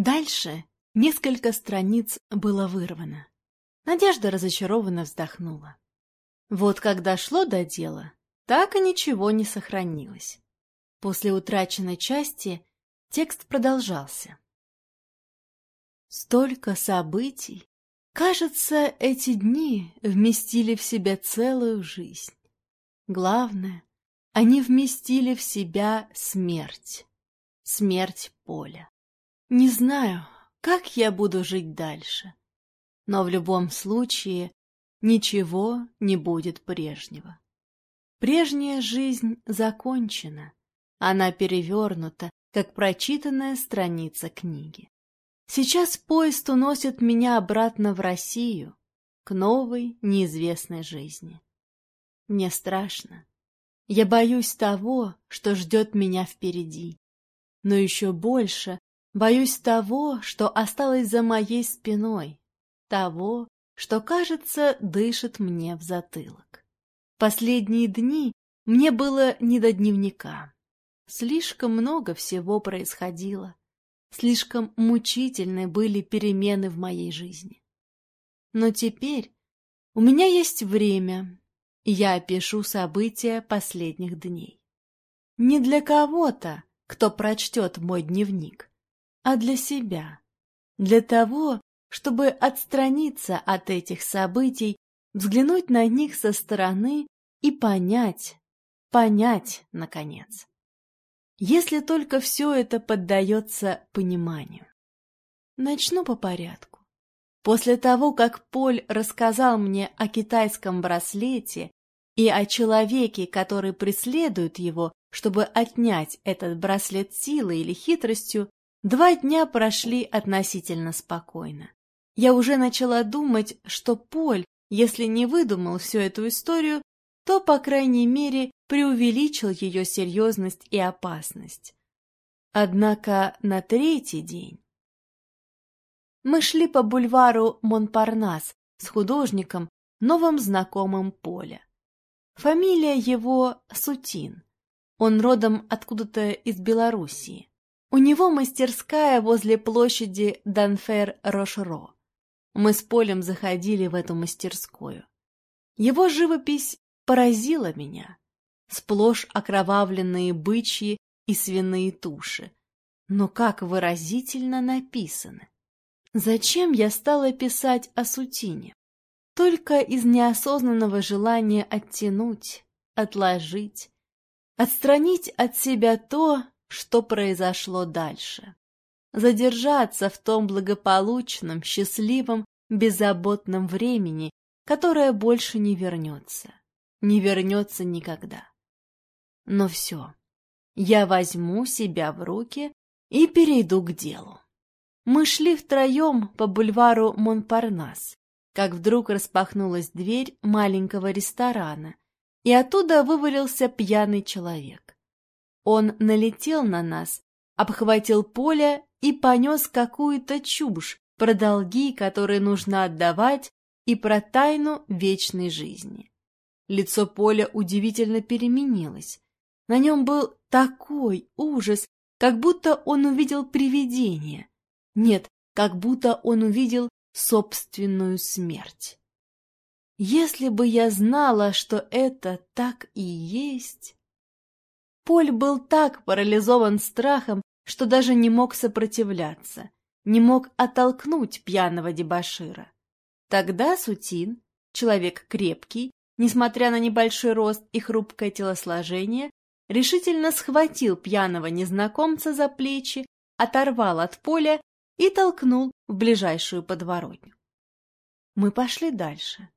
Дальше несколько страниц было вырвано. Надежда разочарованно вздохнула. Вот когда шло до дела, так и ничего не сохранилось. После утраченной части текст продолжался. Столько событий. Кажется, эти дни вместили в себя целую жизнь. Главное, они вместили в себя смерть. Смерть Поля. Не знаю, как я буду жить дальше. Но в любом случае ничего не будет прежнего. Прежняя жизнь закончена. Она перевернута, как прочитанная страница книги. Сейчас поезд уносит меня обратно в Россию, к новой, неизвестной жизни. Мне страшно. Я боюсь того, что ждет меня впереди. Но еще больше боюсь того, что осталось за моей спиной, того, что, кажется, дышит мне в затылок. Последние дни мне было не до дневника. Слишком много всего происходило. Слишком мучительны были перемены в моей жизни. Но теперь у меня есть время, и я опишу события последних дней. Не для кого-то, кто прочтет мой дневник, а для себя, для того, чтобы отстраниться от этих событий, взглянуть на них со стороны и понять, понять, наконец. Если только все это поддается пониманию. Начну по порядку. После того, как Поль рассказал мне о китайском браслете и о человеке, который преследует его, чтобы отнять этот браслет силой или хитростью, два дня прошли относительно спокойно. Я уже начала думать, что Поль, если не выдумал всю эту историю, то, по крайней мере, преувеличил ее серьезность и опасность. Однако на третий день... Мы шли по бульвару Монпарнас с художником, новым знакомым Поля. Фамилия его Сутин. Он родом откуда-то из Белоруссии. У него мастерская возле площади Данфер-Рошро. Мы с Полем заходили в эту мастерскую. Его живопись поразила меня. Сплошь окровавленные бычьи и свиные туши. Но как выразительно написаны. Зачем я стала писать о Сутине? Только из неосознанного желания оттянуть, отложить, отстранить от себя то, что произошло дальше задержаться в том благополучном, счастливом, беззаботном времени, которое больше не вернется, не вернется никогда. Но все, я возьму себя в руки и перейду к делу. Мы шли втроем по бульвару Монпарнас, как вдруг распахнулась дверь маленького ресторана, и оттуда вывалился пьяный человек. Он налетел на нас, обхватил поле и понес какую-то чушь про долги, которые нужно отдавать, и про тайну вечной жизни. Лицо Поля удивительно переменилось. На нем был такой ужас, как будто он увидел привидение. Нет, как будто он увидел собственную смерть. Если бы я знала, что это так и есть... Поль был так парализован страхом, что даже не мог сопротивляться, не мог оттолкнуть пьяного дебошира. Тогда Сутин, человек крепкий, несмотря на небольшой рост и хрупкое телосложение, решительно схватил пьяного незнакомца за плечи, оторвал от поля и толкнул в ближайшую подворотню. Мы пошли дальше.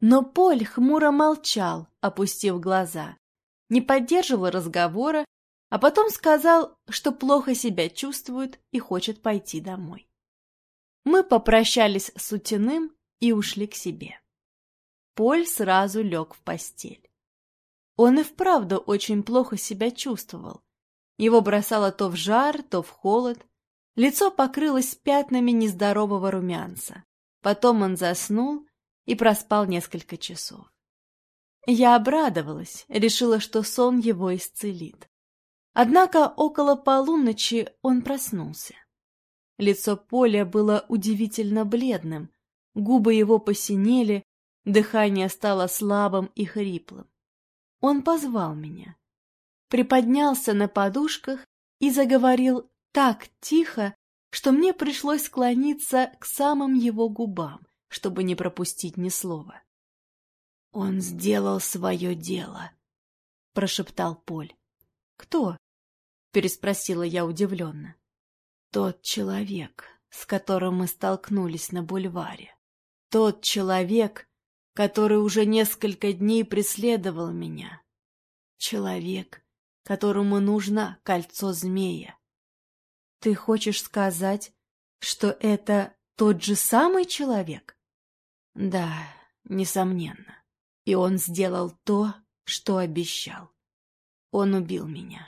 Но Поль хмуро молчал, опустив глаза, не поддерживал разговора а потом сказал, что плохо себя чувствует и хочет пойти домой. Мы попрощались с Утиным и ушли к себе. Поль сразу лег в постель. Он и вправду очень плохо себя чувствовал. Его бросало то в жар, то в холод. Лицо покрылось пятнами нездорового румянца. Потом он заснул и проспал несколько часов. Я обрадовалась, решила, что сон его исцелит. Однако около полуночи он проснулся. Лицо Поля было удивительно бледным, губы его посинели, дыхание стало слабым и хриплым. Он позвал меня, приподнялся на подушках и заговорил так тихо, что мне пришлось склониться к самым его губам, чтобы не пропустить ни слова. «Он сделал свое дело», — прошептал Поль. «Кто?» — переспросила я удивленно. «Тот человек, с которым мы столкнулись на бульваре. Тот человек, который уже несколько дней преследовал меня. Человек, которому нужно кольцо змея. Ты хочешь сказать, что это тот же самый человек? Да, несомненно. И он сделал то, что обещал. Он убил меня.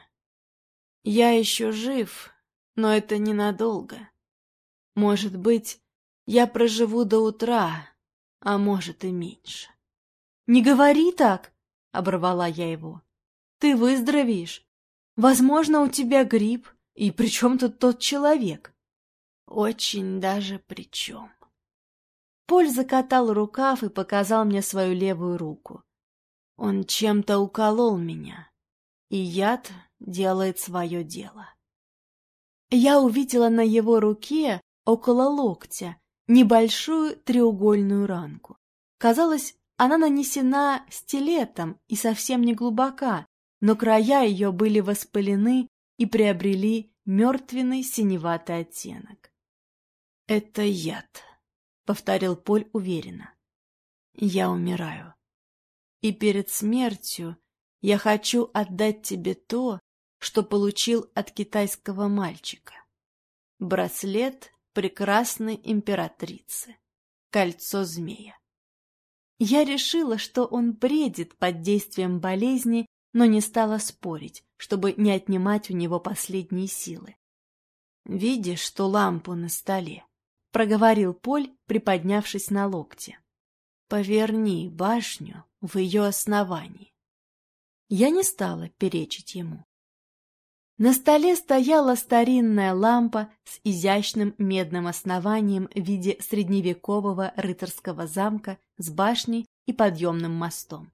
Я еще жив, но это ненадолго. Может быть, я проживу до утра, а может и меньше. «Не говори так!» — оборвала я его. «Ты выздоровеешь. Возможно, у тебя грипп, и при чем тут тот человек?» «Очень даже при чем». Поль закатал рукав и показал мне свою левую руку. Он чем-то уколол меня, и яд делает свое дело. Я увидела на его руке, около локтя, небольшую треугольную ранку. Казалось, она нанесена стилетом и совсем не глубока, но края ее были воспалены и приобрели мертвенный синеватый оттенок. «Это яд», — повторил Поль уверенно. «Я умираю. И перед смертью я хочу отдать тебе то, что получил от китайского мальчика. Браслет прекрасной императрицы. Кольцо змея. Я решила, что он бредит под действием болезни, но не стала спорить, чтобы не отнимать у него последние силы. «Видишь ту лампу на столе?» — проговорил Поль, приподнявшись на локте. «Поверни башню в ее основании». Я не стала перечить ему. На столе стояла старинная лампа с изящным медным основанием в виде средневекового рыцарского замка с башней и подъемным мостом.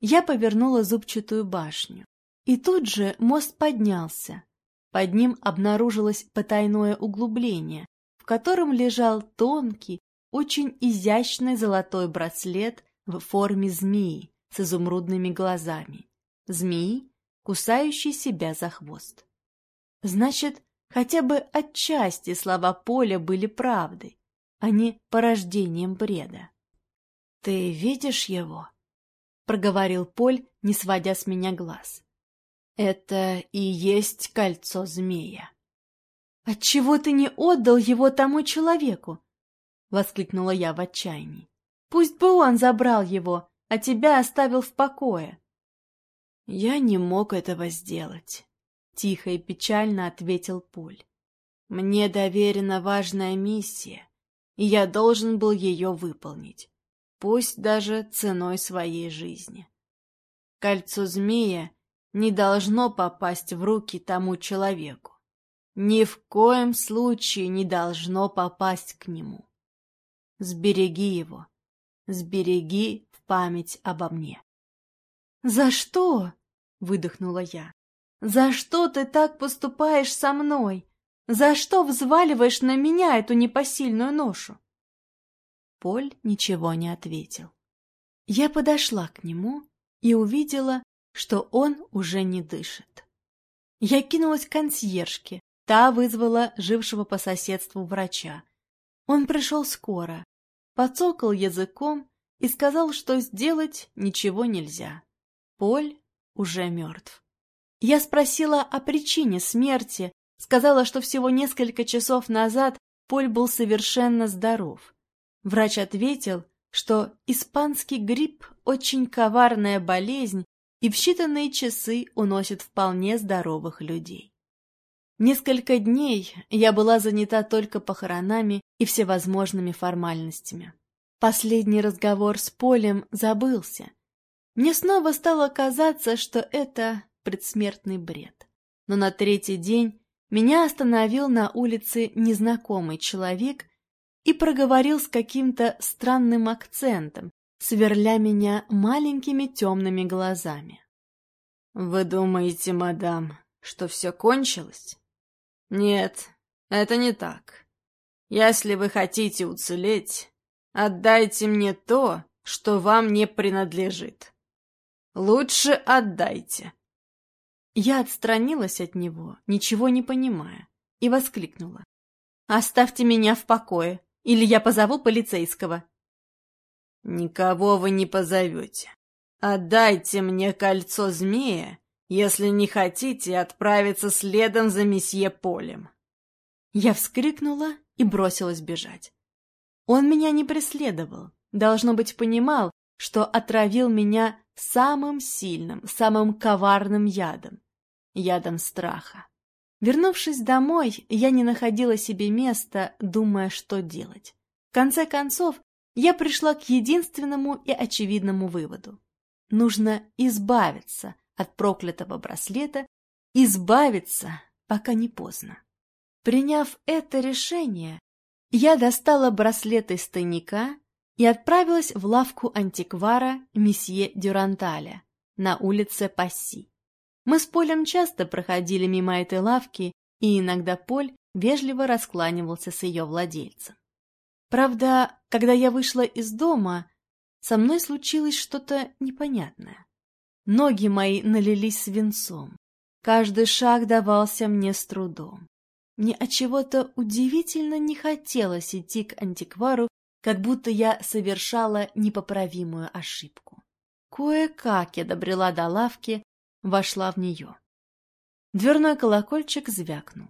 Я повернула зубчатую башню, и тут же мост поднялся. Под ним обнаружилось потайное углубление, котором лежал тонкий, очень изящный золотой браслет в форме змеи с изумрудными глазами. Змеи, кусающий себя за хвост. Значит, хотя бы отчасти слова Поля были правдой, а не порождением бреда. — Ты видишь его? — проговорил Поль, не сводя с меня глаз. — Это и есть кольцо змея. — Отчего ты не отдал его тому человеку? — воскликнула я в отчаянии. — Пусть бы он забрал его, а тебя оставил в покое. «Я не мог этого сделать», — тихо и печально ответил Поль. «Мне доверена важная миссия, и я должен был ее выполнить, пусть даже ценой своей жизни. Кольцо змея не должно попасть в руки тому человеку. Ни в коем случае не должно попасть к нему. Сбереги его, сбереги в память обо мне. «За что?» — выдохнула я. «За что ты так поступаешь со мной? За что взваливаешь на меня эту непосильную ношу?» Поль ничего не ответил. Я подошла к нему и увидела, что он уже не дышит. Я кинулась к консьержке, та вызвала жившего по соседству врача. Он пришел скоро, подцокал языком и сказал, что сделать ничего нельзя. Поль уже мертв. Я спросила о причине смерти, сказала, что всего несколько часов назад Поль был совершенно здоров. Врач ответил, что испанский грипп – очень коварная болезнь и в считанные часы уносит вполне здоровых людей. Несколько дней я была занята только похоронами и всевозможными формальностями. Последний разговор с Полем забылся, мне снова стало казаться, что это предсмертный бред. Но на третий день меня остановил на улице незнакомый человек и проговорил с каким-то странным акцентом, сверля меня маленькими темными глазами. «Вы думаете, мадам, что все кончилось?» «Нет, это не так. Если вы хотите уцелеть, отдайте мне то, что вам не принадлежит. Лучше отдайте». Я отстранилась от него, ничего не понимая, и воскликнула. «Оставьте меня в покое, или я позову полицейского». «Никого вы не позовете. Отдайте мне кольцо змея, если не хотите отправиться следом за месье Полем». Я вскрикнула и бросилась бежать. Он меня не преследовал, должно быть, понимал, что отравил меня самым сильным, самым коварным ядом — ядом страха. Вернувшись домой, я не находила себе места, думая, что делать. В конце концов, я пришла к единственному и очевидному выводу. Нужно избавиться от проклятого браслета, избавиться, пока не поздно. Приняв это решение, я достала браслет из тайника и отправилась в лавку антиквара месье Дюранталя на улице Пасси. Мы с Полем часто проходили мимо этой лавки, и иногда Поль вежливо раскланивался с ее владельцем. Правда, когда я вышла из дома, со мной случилось что-то непонятное. Ноги мои налились свинцом. Каждый шаг давался мне с трудом. Мне от чего-то удивительно не хотелось идти к антиквару, как будто я совершала непоправимую ошибку. Кое-как я добрела до лавки, вошла в нее. Дверной колокольчик звякнул.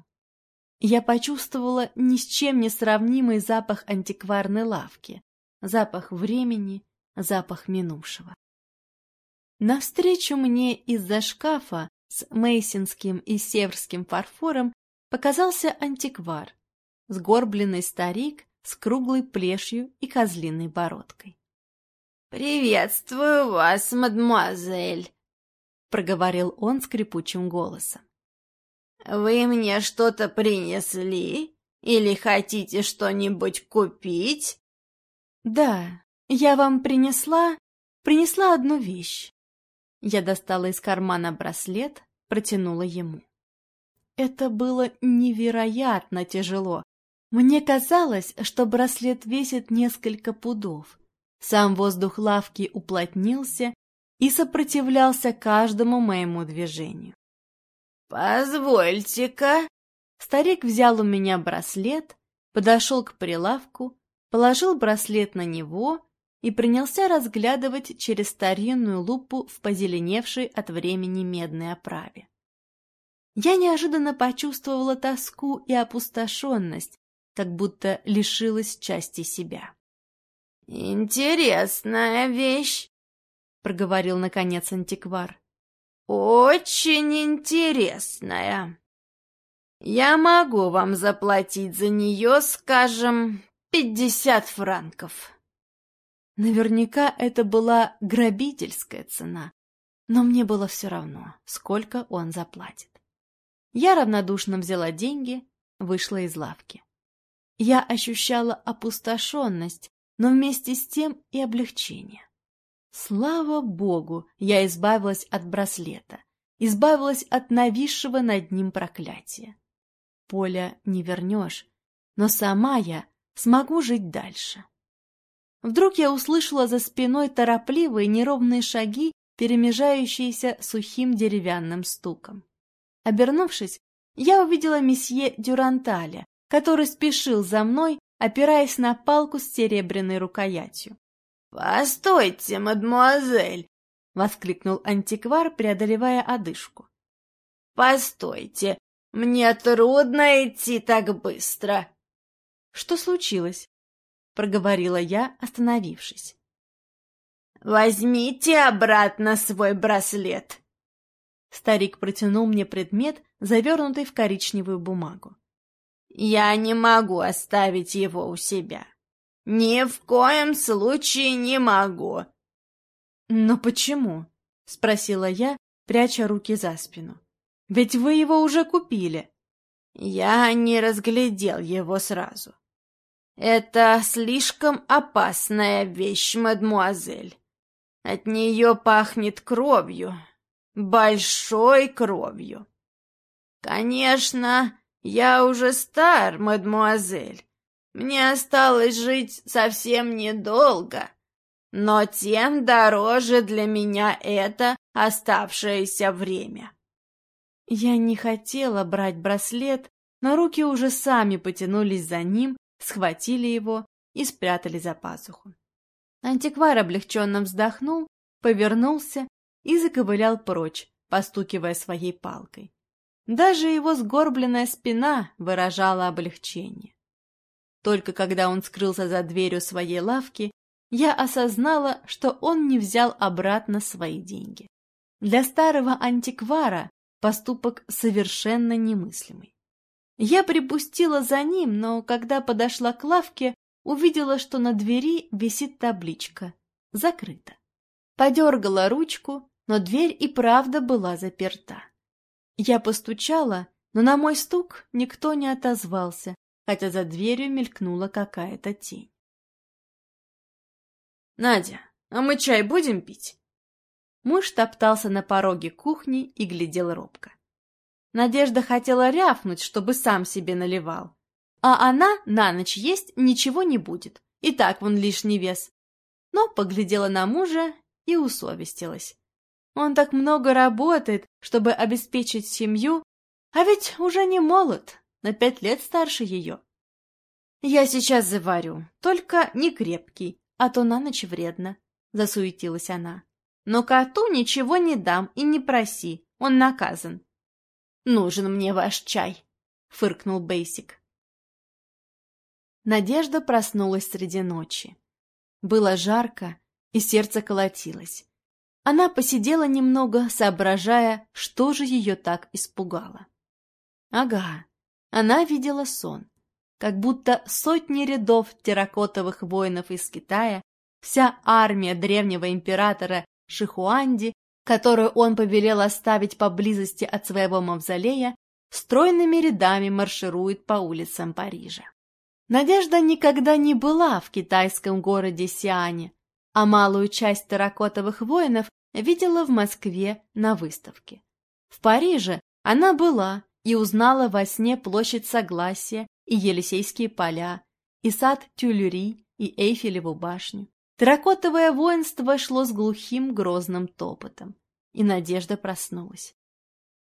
Я почувствовала ни с чем не сравнимый запах антикварной лавки, запах времени, запах минувшего. Навстречу мне из-за шкафа с мейсинским и северским фарфором показался антиквар, сгорбленный старик с круглой плешью и козлиной бородкой. «Приветствую вас, мадемуазель!» — проговорил он скрипучим голосом. «Вы мне что-то принесли? Или хотите что-нибудь купить?» «Да, я вам принесла... принесла одну вещь». Я достала из кармана браслет, протянула ему. Это было невероятно тяжело. Мне казалось, что браслет весит несколько пудов. Сам воздух лавки уплотнился и сопротивлялся каждому моему движению. «Позвольте-ка!» Старик взял у меня браслет, подошел к прилавку, положил браслет на него и принялся разглядывать через старинную лупу в позеленевшей от времени медной оправе. Я неожиданно почувствовала тоску и опустошенность, как будто лишилась части себя. «Интересная вещь», — проговорил наконец антиквар. «Очень интересная. Я могу вам заплатить за нее, скажем, пятьдесят франков». Наверняка это была грабительская цена, но мне было все равно, сколько он заплатит. Я равнодушно взяла деньги, вышла из лавки. Я ощущала опустошенность, но вместе с тем и облегчение. Слава богу, я избавилась от браслета, избавилась от нависшего над ним проклятия. Поля не вернешь, но сама я смогу жить дальше. Вдруг я услышала за спиной торопливые неровные шаги, перемежающиеся сухим деревянным стуком. Обернувшись, я увидела месье Дюранталя, который спешил за мной, опираясь на палку с серебряной рукоятью. «Постойте, мадемуазель!» — воскликнул антиквар, преодолевая одышку. «Постойте, мне трудно идти так быстро!» «Что случилось?» — проговорила я, остановившись. «Возьмите обратно свой браслет!» Старик протянул мне предмет, завернутый в коричневую бумагу. «Я не могу оставить его у себя. Ни в коем случае не могу!» «Но почему?» — спросила я, пряча руки за спину. «Ведь вы его уже купили!» Я не разглядел его сразу. Это слишком опасная вещь, мадмуазель. От нее пахнет кровью, большой кровью. Конечно, я уже стар, мадмуазель. Мне осталось жить совсем недолго, но тем дороже для меня это оставшееся время. Я не хотела брать браслет, но руки уже сами потянулись за ним, схватили его и спрятали за пазуху. Антиквар облегченно вздохнул, повернулся и заковылял прочь, постукивая своей палкой. Даже его сгорбленная спина выражала облегчение. Только когда он скрылся за дверью своей лавки, я осознала, что он не взял обратно свои деньги. Для старого антиквара поступок совершенно немыслимый. Я припустила за ним, но когда подошла к лавке, увидела, что на двери висит табличка «Закрыто». Подергала ручку, но дверь и правда была заперта. Я постучала, но на мой стук никто не отозвался, хотя за дверью мелькнула какая-то тень. «Надя, а мы чай будем пить?» Муж топтался на пороге кухни и глядел робко. Надежда хотела рявкнуть, чтобы сам себе наливал. А она на ночь есть ничего не будет, и так вон лишний вес. Но поглядела на мужа и усовестилась. Он так много работает, чтобы обеспечить семью, а ведь уже не молод, на пять лет старше ее. «Я сейчас заварю, только не крепкий, а то на ночь вредно», — засуетилась она. «Но коту ничего не дам и не проси, он наказан». «Нужен мне ваш чай», — фыркнул Бейсик. Надежда проснулась среди ночи. Было жарко, и сердце колотилось. Она посидела немного, соображая, что же ее так испугало. Ага, она видела сон. Как будто сотни рядов терракотовых воинов из Китая, вся армия древнего императора Шихуанди, которую он повелел оставить поблизости от своего мавзолея, стройными рядами марширует по улицам Парижа. Надежда никогда не была в китайском городе Сиане, а малую часть терракотовых воинов видела в Москве на выставке. В Париже она была и узнала во сне площадь Согласия и Елисейские поля, и сад Тюльри, и Эйфелеву башню. Терракотовое воинство шло с глухим грозным топотом, и Надежда проснулась.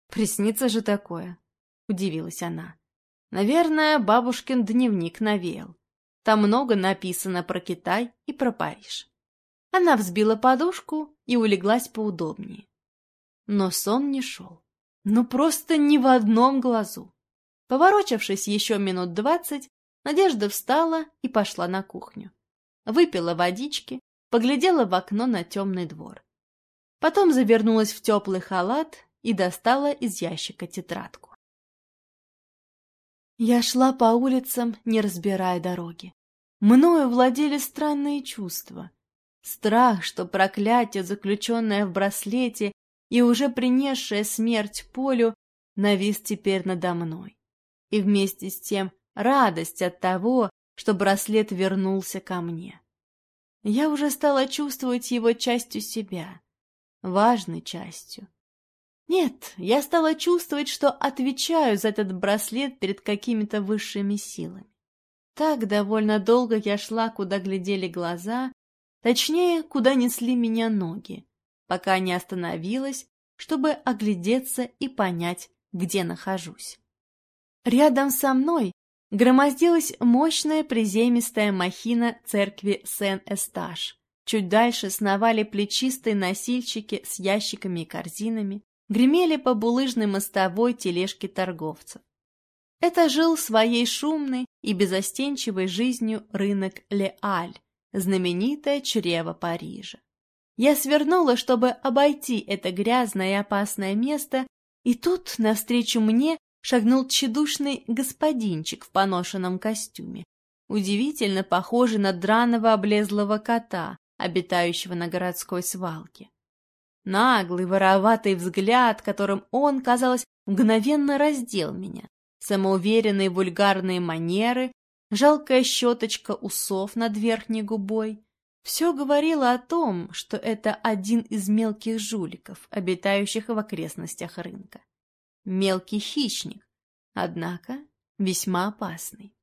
«Приснится же такое!» — удивилась она. «Наверное, бабушкин дневник навеял. Там много написано про Китай и про Париж». Она взбила подушку и улеглась поудобнее. Но сон не шел. Ну, просто ни в одном глазу. Поворочившись еще минут двадцать, Надежда встала и пошла на кухню. Выпила водички, поглядела в окно на темный двор. Потом завернулась в теплый халат и достала из ящика тетрадку. Я шла по улицам, не разбирая дороги. Мною владели странные чувства. Страх, что проклятие, заключенное в браслете и уже принесшее смерть Полю, навис теперь надо мной. И вместе с тем радость от того, что браслет вернулся ко мне. Я уже стала чувствовать его частью себя, важной частью. Нет, я стала чувствовать, что отвечаю за этот браслет перед какими-то высшими силами. Так довольно долго я шла, куда глядели глаза, Точнее, куда несли меня ноги, пока не остановилась, чтобы оглядеться и понять, где нахожусь. Рядом со мной громоздилась мощная приземистая махина церкви Сен-Эстаж. Чуть дальше сновали плечистые носильщики с ящиками и корзинами, гремели по булыжной мостовой тележки торговцев. Это жил своей шумной и безостенчивой жизнью рынок Леаль, знаменитое чрево Парижа. Я свернула, чтобы обойти это грязное и опасное место, и тут навстречу мне шагнул тщедушный господинчик в поношенном костюме, удивительно похожий на драного облезлого кота, обитающего на городской свалке. Наглый, вороватый взгляд, которым он, казалось, мгновенно раздел меня, Самоуверенные вульгарные манеры, жалкая щеточка усов над верхней губой — все говорило о том, что это один из мелких жуликов, обитающих в окрестностях рынка. Мелкий хищник, однако весьма опасный.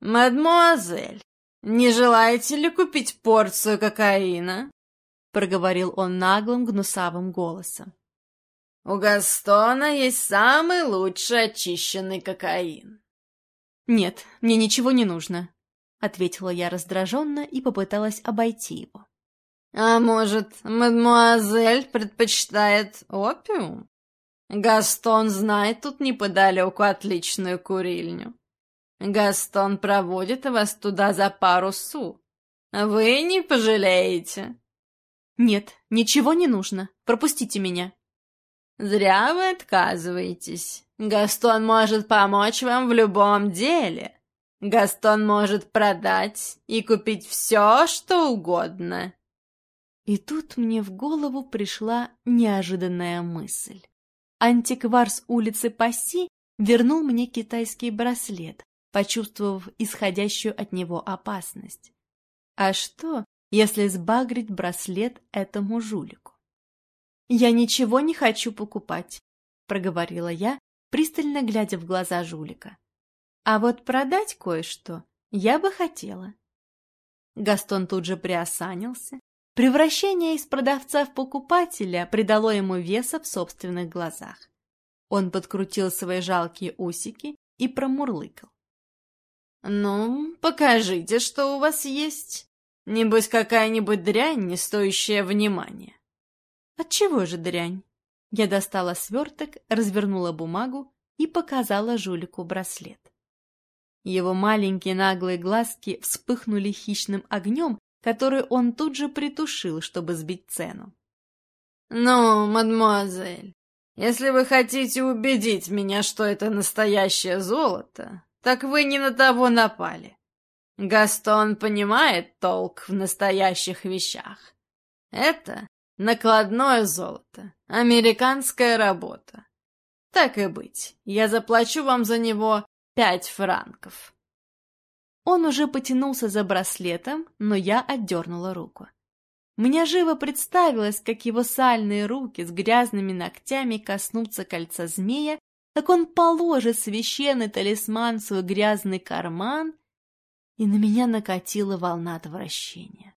«Мадемуазель, не желаете ли купить порцию кокаина?» — проговорил он наглым гнусавым голосом. «У Гастона есть самый лучший очищенный кокаин». «Нет, мне ничего не нужно», — ответила я раздраженно и попыталась обойти его. «А может, мадемуазель предпочитает опиум? Гастон знает тут неподалеку отличную курильню. Гастон проводит вас туда за пару су. Вы не пожалеете?» «Нет, ничего не нужно. Пропустите меня». «Зря вы отказываетесь. Гастон может помочь вам в любом деле. Гастон может продать и купить все, что угодно». И тут мне в голову пришла неожиданная мысль. Антиквар с улицы Пасси вернул мне китайский браслет, почувствовав исходящую от него опасность. А что, если сбагрить браслет этому жулику? «Я ничего не хочу покупать», — проговорила я, пристально глядя в глаза жулика. «А вот продать кое-что я бы хотела». Гастон тут же приосанился. Превращение из продавца в покупателя придало ему веса в собственных глазах. Он подкрутил свои жалкие усики и промурлыкал. «Ну, покажите, что у вас есть. Небось, какая-нибудь дрянь, не стоящая внимания». Отчего же дрянь? Я достала сверток, развернула бумагу и показала жулику браслет. Его маленькие наглые глазки вспыхнули хищным огнем, который он тут же притушил, чтобы сбить цену. «Ну, мадемуазель, если вы хотите убедить меня, что это настоящее золото, так вы не на того напали. Гастон понимает толк в настоящих вещах. Это Накладное золото. Американская работа. Так и быть, я заплачу вам за него пять франков. Он уже потянулся за браслетом, но я отдернула руку. Мне живо представилось, как его сальные руки с грязными ногтями коснутся кольца змея, как он положит священный талисман в свой грязный карман, и на меня накатила волна отвращения.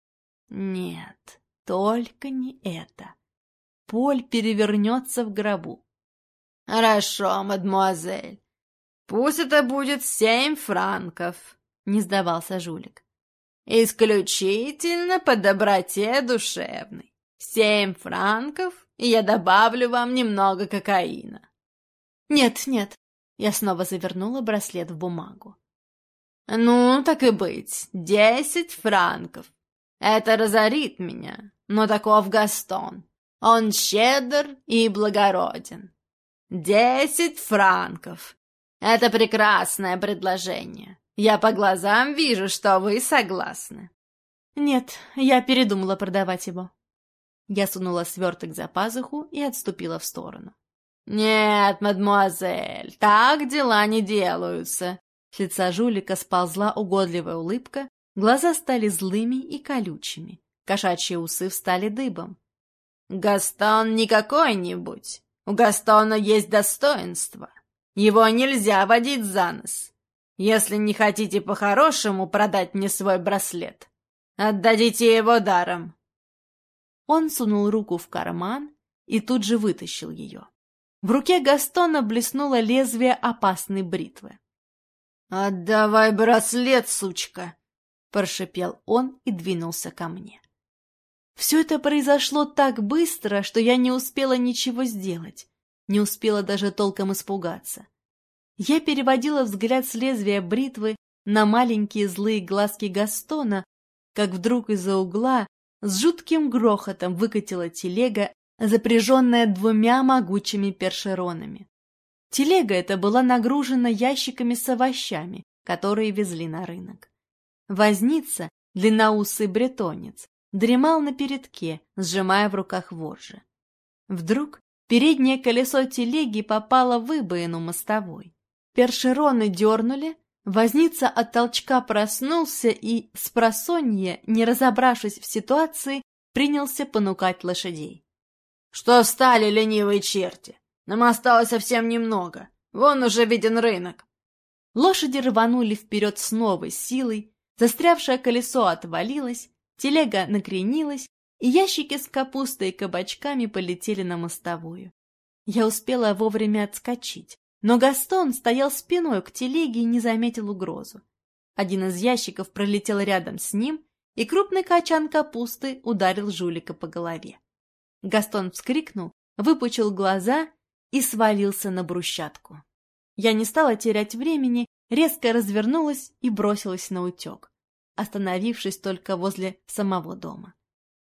Нет, только не это. Поль перевернется в гробу. «Хорошо, мадемуазель. Пусть это будет семь франков», — не сдавался жулик. «Исключительно по доброте душевной. Семь франков, и я добавлю вам немного кокаина». «Нет, нет», — я снова завернула браслет в бумагу. «Ну, так и быть, десять франков. Это разорит меня, но таков Гастон. Он щедр и благороден. Десять франков. Это прекрасное предложение. Я по глазам вижу, что вы согласны. Нет, я передумала продавать его. Я сунула сверток за пазуху и отступила в сторону. «Нет, мадемуазель, так дела не делаются!» С лица жулика сползла угодливая улыбка, глаза стали злыми и колючими. Кошачьи усы встали дыбом. «Гастон не какой-нибудь. У Гастона есть достоинство. Его нельзя водить за нос. Если не хотите по-хорошему продать мне свой браслет, отдадите его даром». Он сунул руку в карман и тут же вытащил ее. В руке Гастона блеснуло лезвие опасной бритвы. «Отдавай браслет, сучка!» — прошипел он и двинулся ко мне. Все это произошло так быстро, что я не успела ничего сделать, не успела даже толком испугаться. Я переводила взгляд с лезвия бритвы на маленькие злые глазки Гастона, как вдруг из-за угла с жутким грохотом выкатила телега, запряженная двумя могучими першеронами. Телега эта была нагружена ящиками с овощами, которые везли на рынок. Возница, длинноусый бретонец, дремал на передке, сжимая в руках вожжи. Вдруг переднее колесо телеги попало в выбоину мостовой. Першероны дернули, возница от толчка проснулся и, с просонья, не разобравшись в ситуации, принялся понукать лошадей. — Что встали, ленивые черти? Нам осталось совсем немного. Вон уже виден рынок. Лошади рванули вперед с новой силой, застрявшее колесо отвалилось, телега накренилась, и ящики с капустой и кабачками полетели на мостовую. Я успела вовремя отскочить, но Гастон стоял спиной к телеге и не заметил угрозу. Один из ящиков пролетел рядом с ним, и крупный качан капусты ударил жулика по голове. Гастон вскрикнул, выпучил глаза и свалился на брусчатку. Я не стала терять времени, резко развернулась и бросилась на утек, остановившись только возле самого дома.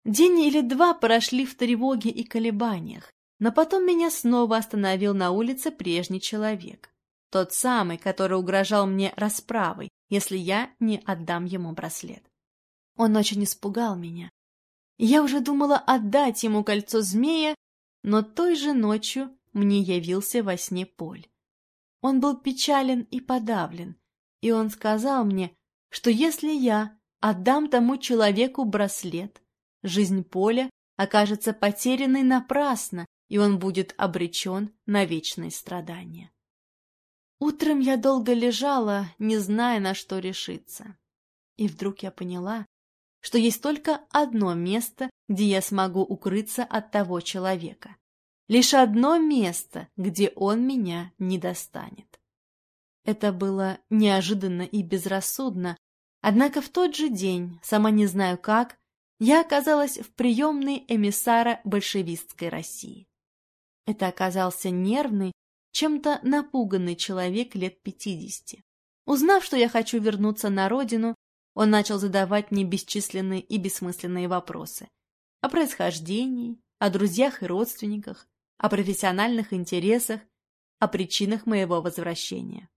День или два прошли в тревоге и колебаниях, но потом меня снова остановил на улице прежний человек. Тот самый, который угрожал мне расправой, если я не отдам ему браслет. Он очень испугал меня. Я уже думала отдать ему кольцо змея, но той же ночью мне явился во сне Поль. Он был печален и подавлен, и он сказал мне, что если я отдам тому человеку браслет, жизнь Поля окажется потерянной напрасно, и он будет обречен на вечные страдания. Утром я долго лежала, не зная, на что решиться. И вдруг я поняла, что есть только одно место, где я смогу укрыться от того человека. Лишь одно место, где он меня не достанет. Это было неожиданно и безрассудно, однако в тот же день, сама не знаю как, я оказалась в приемной эмиссара большевистской России. Это оказался нервный, чем-то напуганный человек лет пятидесяти. Узнав, что я хочу вернуться на родину, он начал задавать мне бесчисленные и бессмысленные вопросы. О происхождении, о друзьях и родственниках, о профессиональных интересах, о причинах моего возвращения.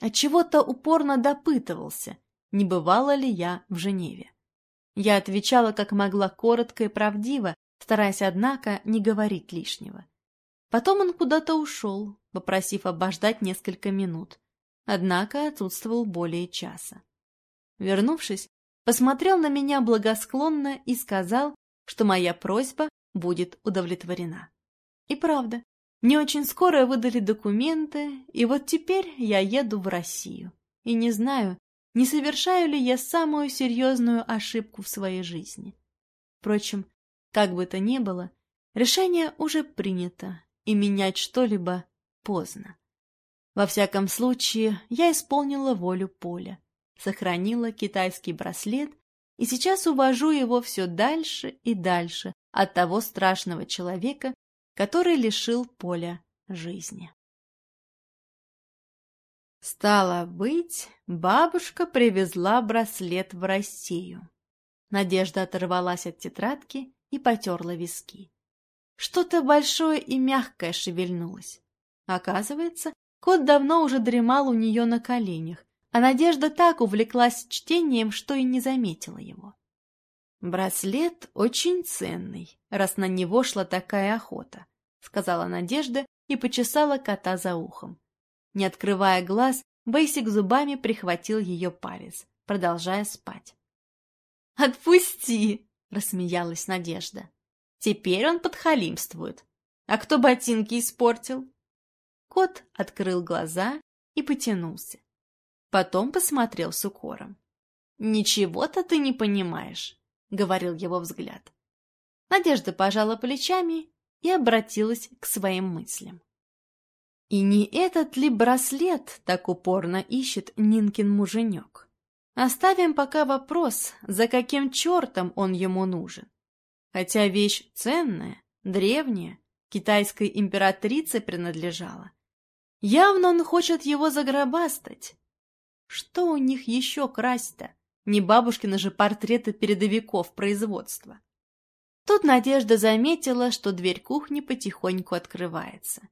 Отчего-то упорно допытывался, не бывала ли я в Женеве. Я отвечала как могла коротко и правдиво, стараясь, однако, не говорить лишнего. Потом он куда-то ушел, попросив обождать несколько минут, однако отсутствовал более часа. Вернувшись, посмотрел на меня благосклонно и сказал, что моя просьба будет удовлетворена. И правда, мне очень скоро выдали документы, и вот теперь я еду в Россию. И не знаю, не совершаю ли я самую серьезную ошибку в своей жизни. Впрочем, как бы то ни было, решение уже принято, и менять что-либо поздно. Во всяком случае, я исполнила волю Поля, сохранила китайский браслет и сейчас увожу его все дальше и дальше от того страшного человека, который лишил Поля жизни. Стало быть, бабушка привезла браслет в Россию. Надежда оторвалась от тетрадки и потерла виски. Что-то большое и мягкое шевельнулось. Оказывается, кот давно уже дремал у нее на коленях, а Надежда так увлеклась чтением, что и не заметила его. Браслет очень ценный, раз на него шла такая охота. — сказала Надежда и почесала кота за ухом. Не открывая глаз, Бейсик зубами прихватил ее палец, продолжая спать. «Отпусти!» — рассмеялась Надежда. «Теперь он подхалимствует. А кто ботинки испортил?» Кот открыл глаза и потянулся. Потом посмотрел с укором. «Ничего-то ты не понимаешь», — говорил его взгляд. Надежда пожала плечами и обратилась к своим мыслям. И не этот ли браслет так упорно ищет Нинкин муженек? Оставим пока вопрос, за каким чертом он ему нужен. Хотя вещь ценная, древняя, китайской императрице принадлежала. Явно он хочет его загробастать. Что у них еще красть-то? Не бабушкины же портреты передовиков производства. Тут Надежда заметила, что дверь кухни потихоньку открывается.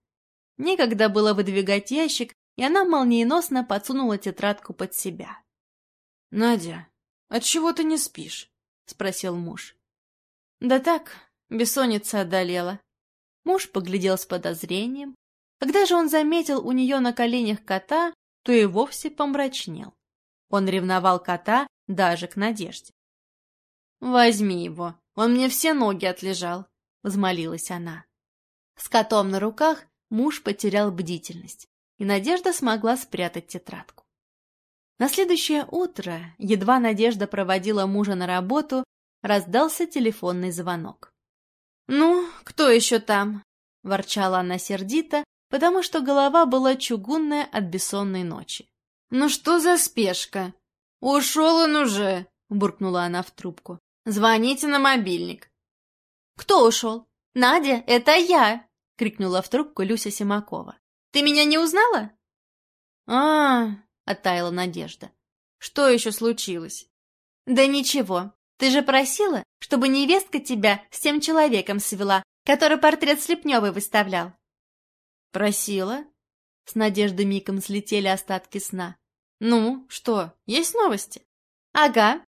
Некогда было выдвигать ящик, и она молниеносно подсунула тетрадку под себя. — Надя, отчего ты не спишь? — спросил муж. — Да так, бессонница одолела. Муж поглядел с подозрением, Когда же он заметил у нее на коленях кота, то и вовсе помрачнел. Он ревновал кота даже к Надежде. «Возьми его, он мне все ноги отлежал», — взмолилась она. С котом на руках муж потерял бдительность, и Надежда смогла спрятать тетрадку. На следующее утро, едва Надежда проводила мужа на работу, раздался телефонный звонок. «Ну, кто еще там?» — ворчала она сердито, потому что голова была чугунная от бессонной ночи. «Ну что за спешка? Ушел он уже!» — буркнула она в трубку. «Звоните на мобильник». «Кто ушел? Надя, это я!» — крикнула в трубку Люся Симакова. «Ты меня не узнала?» «А, — оттаяла Надежда. Что еще случилось?» «Да ничего. Ты же просила, чтобы невестка тебя с тем человеком свела, который портрет Слепневой выставлял. «Просила?» С Надеждой мигом слетели остатки сна. «Ну, что, есть новости?» «Ага.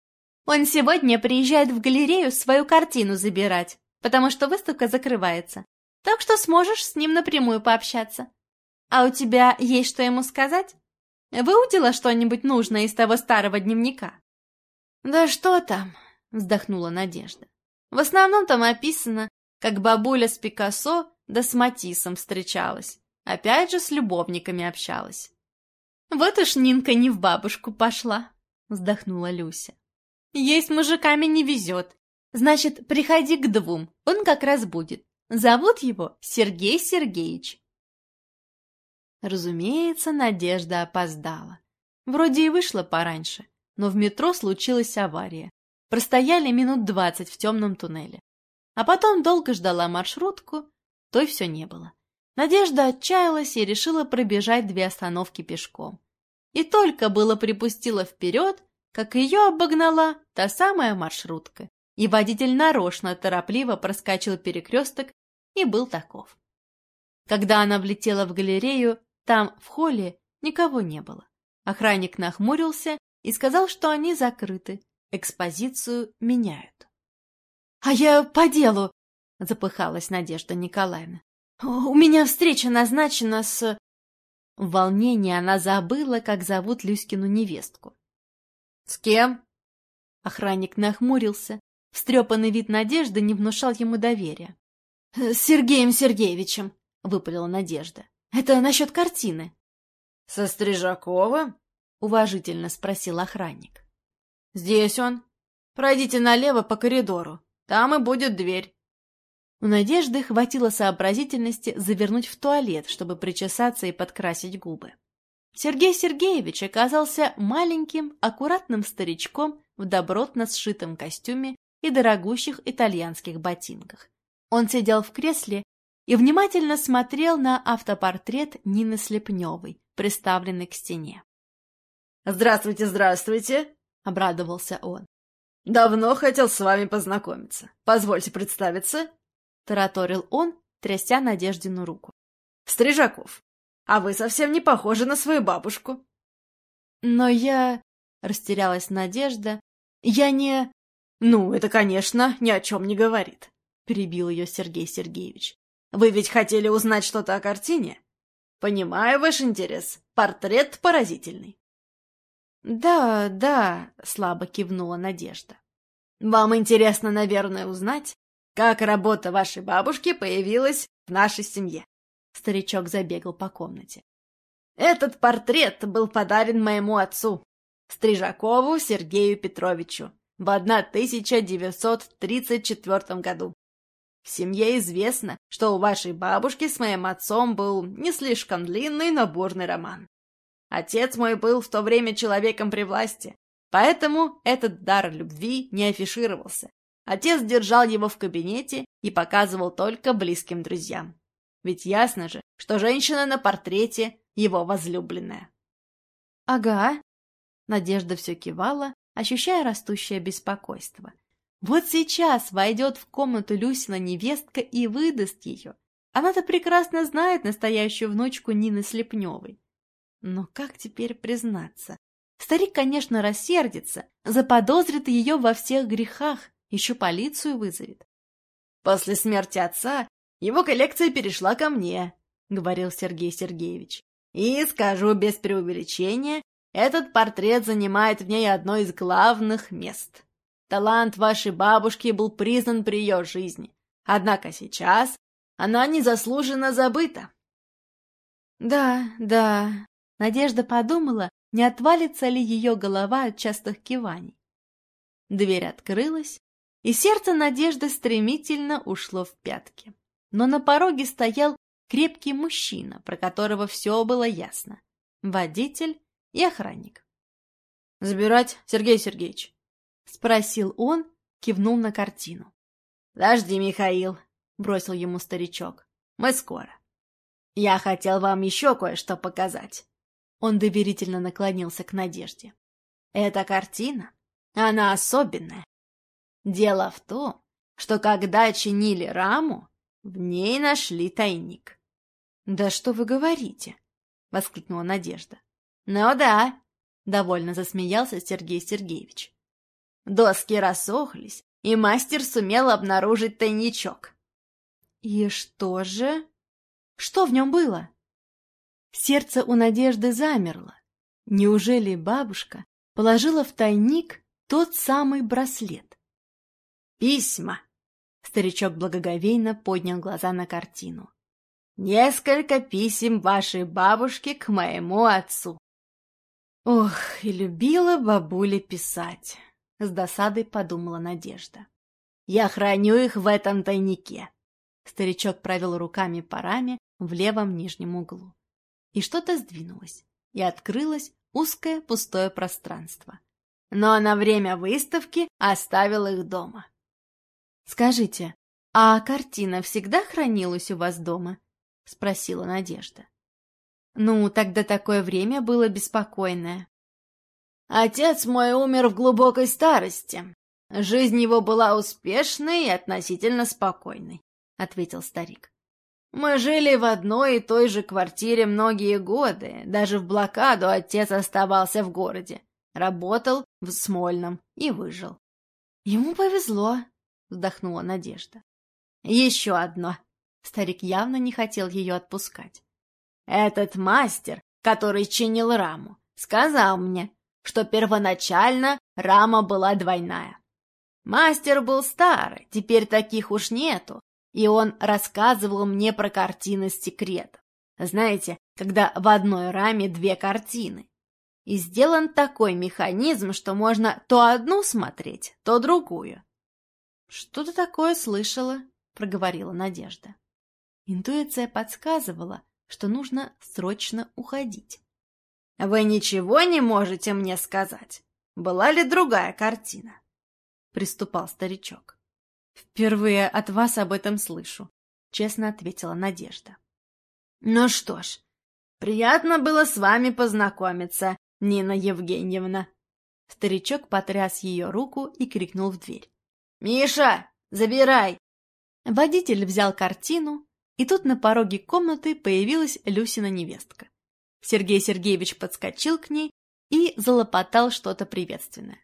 Он сегодня приезжает в галерею свою картину забирать, потому что выставка закрывается. Так что сможешь с ним напрямую пообщаться. А у тебя есть что ему сказать? Выудила что-нибудь нужное из того старого дневника?» «Да что там?» — вздохнула Надежда. «В основном там описано, как бабуля с Пикассо да с Матисом встречалась. Опять же с любовниками общалась. «Вот уж Нинка не в бабушку пошла», — вздохнула Люся. «Ей с мужиками не везет. Значит, приходи к двум, он как раз будет. Зовут его Сергей Сергеевич». Разумеется, Надежда опоздала. Вроде и вышла пораньше, но в метро случилась авария. Простояли минут двадцать в темном туннеле. А потом долго ждала маршрутку, той все не было. Надежда отчаялась и решила пробежать две остановки пешком. И только было припустила вперед, как ее обогнала та самая маршрутка, и водитель нарочно торопливо проскочил перекресток и был таков. Когда она влетела в галерею, там, в холле, никого не было. Охранник нахмурился и сказал, что они закрыты, экспозицию меняют. — А я по делу, — запыхалась Надежда Николаевна. «У меня встреча назначена с...» В волнении она забыла, как зовут Люськину невестку. «С кем?» Охранник нахмурился. Встрепанный вид Надежды не внушал ему доверия. «С Сергеем Сергеевичем», — выпалила Надежда. «Это насчет картины». «Со Стрижаковым?» — уважительно спросил охранник. «Здесь он. Пройдите налево по коридору. Там и будет дверь. У Надежды хватило сообразительности завернуть в туалет, чтобы причесаться и подкрасить губы. Сергей Сергеевич оказался маленьким, аккуратным старичком в добротно сшитом костюме и дорогущих итальянских ботинках. Он сидел в кресле и внимательно смотрел на автопортрет Нины Слепневой, приставленный к стене. «Здравствуйте, здравствуйте!» — обрадовался он. «Давно хотел с вами познакомиться. Позвольте представиться, тараторил он, тряся Надеждину руку. «Стрижаков, а вы совсем не похожи на свою бабушку». «Но я...» — растерялась Надежда. «Я не...» «Ну, это, конечно, ни о чем не говорит», — перебил ее Сергей Сергеевич. «Вы ведь хотели узнать что-то о картине? Понимаю ваш интерес. Портрет поразительный». «Да, да», — слабо кивнула Надежда. «Вам интересно, наверное, узнать, как работа вашей бабушки появилась в нашей семье. Старичок забегал по комнате. Этот портрет был подарен моему отцу, Стрижакову Сергею Петровичу, в 1934 году. В семье известно, что у вашей бабушки с моим отцом был не слишком длинный, но бурный роман. Отец мой был в то время человеком при власти, поэтому этот дар любви не афишировался, Отец держал его в кабинете и показывал только близким друзьям. Ведь ясно же, что женщина на портрете — его возлюбленная. «Ага», — Надежда все кивала, ощущая растущее беспокойство. «Вот сейчас войдет в комнату Люсина невестка и выдаст ее. Она-то прекрасно знает настоящую внучку Нины Слепневой. Но как теперь признаться? Старик, конечно, рассердится, заподозрит ее во всех грехах, еще полицию вызовет. После смерти отца его коллекция перешла ко мне. — говорил Сергей Сергеевич. «И, скажу без преувеличения, этот портрет занимает в ней одно из главных мест. Талант вашей бабушки был признан при ее жизни, однако сейчас она незаслуженно забыта». «Да, да», — Надежда подумала, не отвалится ли ее голова от частых киваний. Дверь открылась, и сердце Надежды стремительно ушло в пятки. Но на пороге стоял крепкий мужчина, про которого все было ясно. Водитель и охранник. «Забирать, Сергей Сергеевич?» — спросил он, кивнул на картину. «Подожди, Михаил», — бросил ему старичок. «Мы скоро. Я хотел вам еще кое-что показать». Он доверительно наклонился к Надежде. «Эта картина, она особенная. Дело в том, что когда чинили раму, в ней нашли тайник. «Да что вы говорите?» — воскликнула Надежда. «Ну да», — довольно засмеялся Сергей Сергеевич. Доски рассохлись, и мастер сумел обнаружить тайничок. «И что же? Что в нем было?» Сердце у Надежды замерло. Неужели бабушка положила в тайник тот самый браслет? «Письма!» Старичок благоговейно поднял глаза на картину. Несколько писем вашей бабушки к моему отцу. Ох, и любила бабуля писать, с досадой подумала Надежда. Я храню их в этом тайнике. Старичок провел руками по раме в левом нижнем углу. И что-то сдвинулось, и открылось узкое пустое пространство. Но на время выставки оставил их дома. Скажите, а картина всегда хранилась у вас дома? — спросила Надежда. «Ну, тогда такое время было беспокойное». «Отец мой умер в глубокой старости. Жизнь его была успешной и относительно спокойной», — ответил старик. «Мы жили в одной и той же квартире многие годы. Даже в блокаду отец оставался в городе. Работал в Смольном и выжил». «Ему повезло», — вздохнула Надежда. «Еще одно», Старик явно не хотел ее отпускать. «Этот мастер, который чинил раму, сказал мне, что первоначально рама была двойная. Мастер был старый, теперь таких уж нету, и он рассказывал мне про картины с секретом. Знаете, когда в одной раме две картины. И сделан такой механизм, что можно то одну смотреть, то другую. «Что-то такое слышала», — проговорила Надежда. Интуиция подсказывала, что нужно срочно уходить. «Вы ничего не можете мне сказать? Была ли другая картина?» — приступал старичок. «Впервые от вас об этом слышу», — честно ответила Надежда. «Ну что ж, приятно было с вами познакомиться, Нина Евгеньевна». Старичок потряс ее руку и крикнул в дверь. «Миша, забирай!» Водитель взял картину, и тут на пороге комнаты появилась Люсина невестка. Сергей Сергеевич подскочил к ней и залопотал что-то приветственное.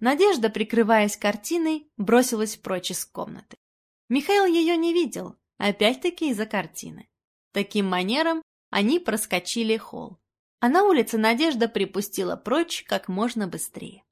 Надежда, прикрываясь картиной, бросилась прочь из комнаты. Михаил ее не видел, опять-таки из-за картины. Таким манером они проскочили холл, а на улице Надежда припустила прочь как можно быстрее.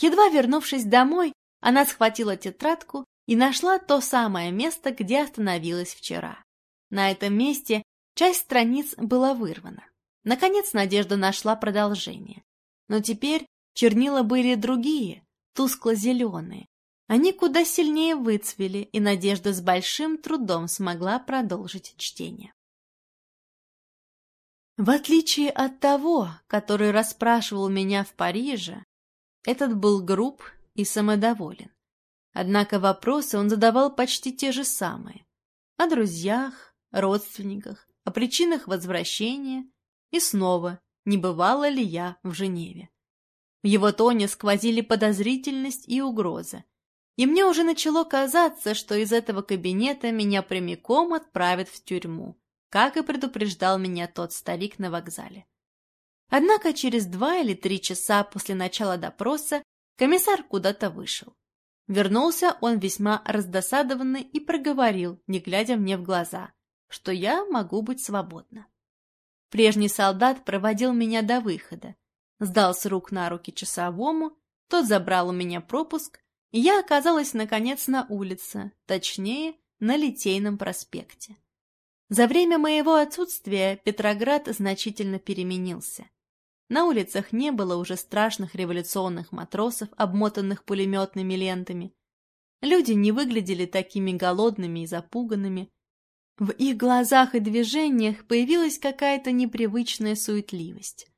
Едва вернувшись домой, она схватила тетрадку и нашла то самое место, где остановилась вчера. На этом месте часть страниц была вырвана. Наконец Надежда нашла продолжение. Но теперь чернила были другие, тускло-зеленые. Они куда сильнее выцвели, и Надежда с большим трудом смогла продолжить чтение. В отличие от того, который расспрашивал меня в Париже, этот был груб и самодоволен. Однако вопросы он задавал почти те же самые. О друзьях, родственниках, о причинах возвращения и снова, не бывала ли я в Женеве. В его тоне сквозили подозрительность и угроза. И мне уже начало казаться, что из этого кабинета меня прямиком отправят в тюрьму, как и предупреждал меня тот старик на вокзале. Однако через два или три часа после начала допроса комиссар куда-то вышел. Вернулся он весьма раздосадованный и проговорил, не глядя мне в глаза, что я могу быть свободна. Прежний солдат проводил меня до выхода, сдал с рук на руки часовому, тот забрал у меня пропуск, и я оказалась, наконец, на улице, точнее, на Литейном проспекте. За время моего отсутствия Петроград значительно переменился. На улицах не было уже страшных революционных матросов, обмотанных пулеметными лентами. Люди не выглядели такими голодными и запуганными. В их глазах и движениях появилась какая-то непривычная суетливость.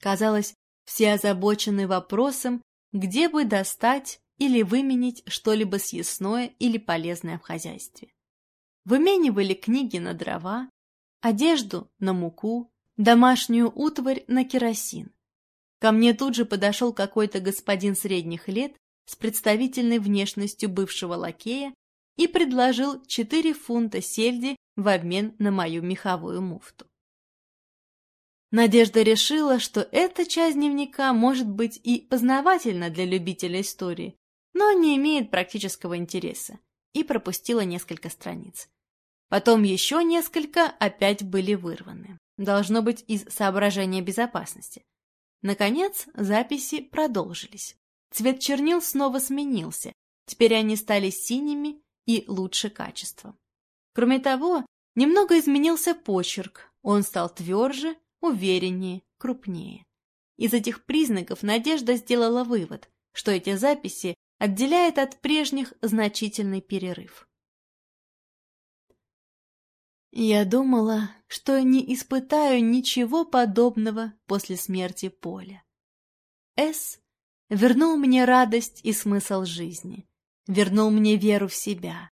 Казалось, все озабочены вопросом, где бы достать или выменить что-либо съестное или полезное в хозяйстве. Выменивали книги на дрова, одежду на муку, домашнюю утварь на керосин. Ко мне тут же подошел какой-то господин средних лет с представительной внешностью бывшего лакея и предложил 4 фунта сельди в обмен на мою меховую муфту. Надежда решила, что эта часть дневника может быть и познавательна для любителя истории, но не имеет практического интереса, и пропустила несколько страниц. Потом еще несколько опять были вырваны. Должно быть из соображения безопасности. Наконец, записи продолжились. Цвет чернил снова сменился. Теперь они стали синими и лучше качеством. Кроме того, немного изменился почерк. Он стал тверже, увереннее, крупнее. Из этих признаков Надежда сделала вывод, что эти записи отделяет от прежних значительный перерыв. Я думала, что не испытаю ничего подобного после смерти Поля. С вернул мне радость и смысл жизни, вернул мне веру в себя.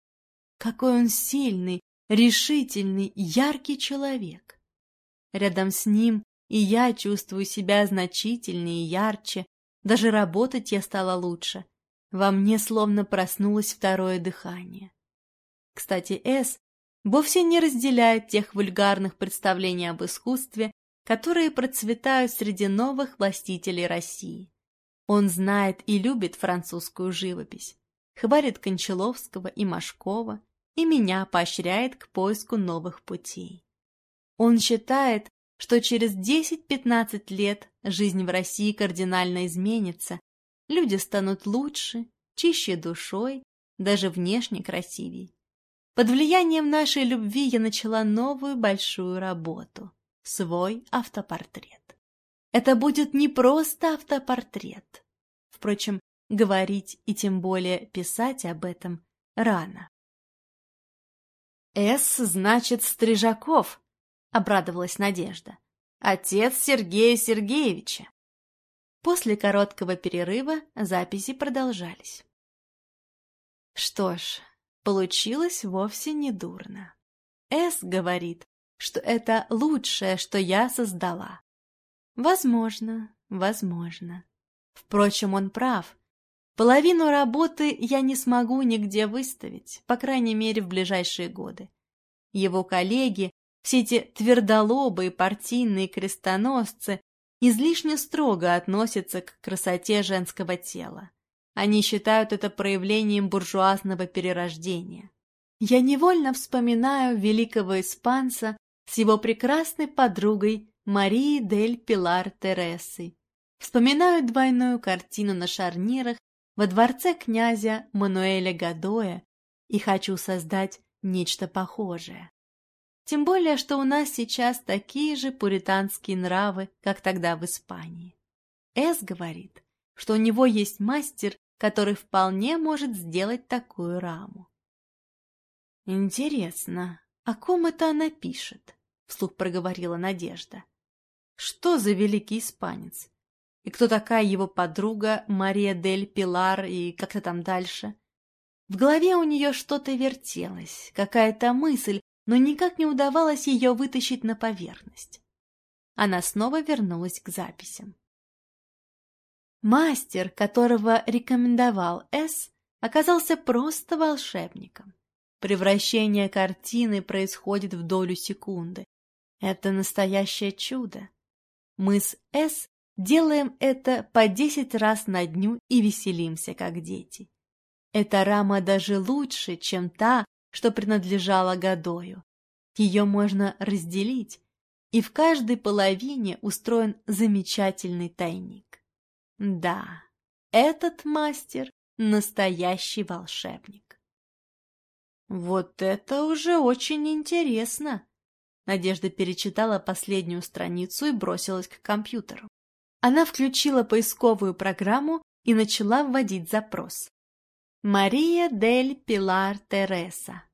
Какой он сильный, решительный, яркий человек. Рядом с ним и я чувствую себя значительнее и ярче, даже работать я стала лучше. Во мне словно проснулось второе дыхание. Кстати, С вовсе не разделяет тех вульгарных представлений об искусстве, которые процветают среди новых властителей России. Он знает и любит французскую живопись, хвалит Кончаловского и Машкова, и меня поощряет к поиску новых путей. Он считает, что через 10-15 лет жизнь в России кардинально изменится, люди станут лучше, чище душой, даже внешне красивей. Под влиянием нашей любви я начала новую большую работу — свой автопортрет. Это будет не просто автопортрет. Впрочем, говорить и тем более писать об этом рано. «С значит Стрижаков», — обрадовалась Надежда. «Отец Сергея Сергеевича». После короткого перерыва записи продолжались. Что ж, Получилось вовсе не дурно. С говорит, что это лучшее, что я создала. Возможно, возможно. Впрочем, он прав. Половину работы я не смогу нигде выставить, по крайней мере, в ближайшие годы. Его коллеги, все эти твердолобые партийные крестоносцы, излишне строго относятся к красоте женского тела. Они считают это проявлением буржуазного перерождения. Я невольно вспоминаю великого испанца с его прекрасной подругой Марии дель Пилар Тересой. Вспоминаю двойную картину на шарнирах во дворце князя Мануэля Гадоя и хочу создать нечто похожее. Тем более, что у нас сейчас такие же пуританские нравы, как тогда в Испании. Эс говорит, что у него есть мастер, который вполне может сделать такую раму. «Интересно, о ком это она пишет?» — вслух проговорила Надежда. «Что за великий испанец? И кто такая его подруга Мария дель Пилар и как-то там дальше?» В голове у нее что-то вертелось, какая-то мысль, но никак не удавалось ее вытащить на поверхность. Она снова вернулась к записям. Мастер, которого рекомендовал С, оказался просто волшебником. Превращение картины происходит в долю секунды. Это настоящее чудо. Мы с С делаем это по десять раз на дню и веселимся, как дети. Эта рама даже лучше, чем та, что принадлежала Гадою. Ее можно разделить, и в каждой половине устроен замечательный тайник. Да, этот мастер — настоящий волшебник. Вот это уже очень интересно. Надежда перечитала последнюю страницу и бросилась к компьютеру. Она включила поисковую программу и начала вводить запрос. Мария дель Пилар Тереса.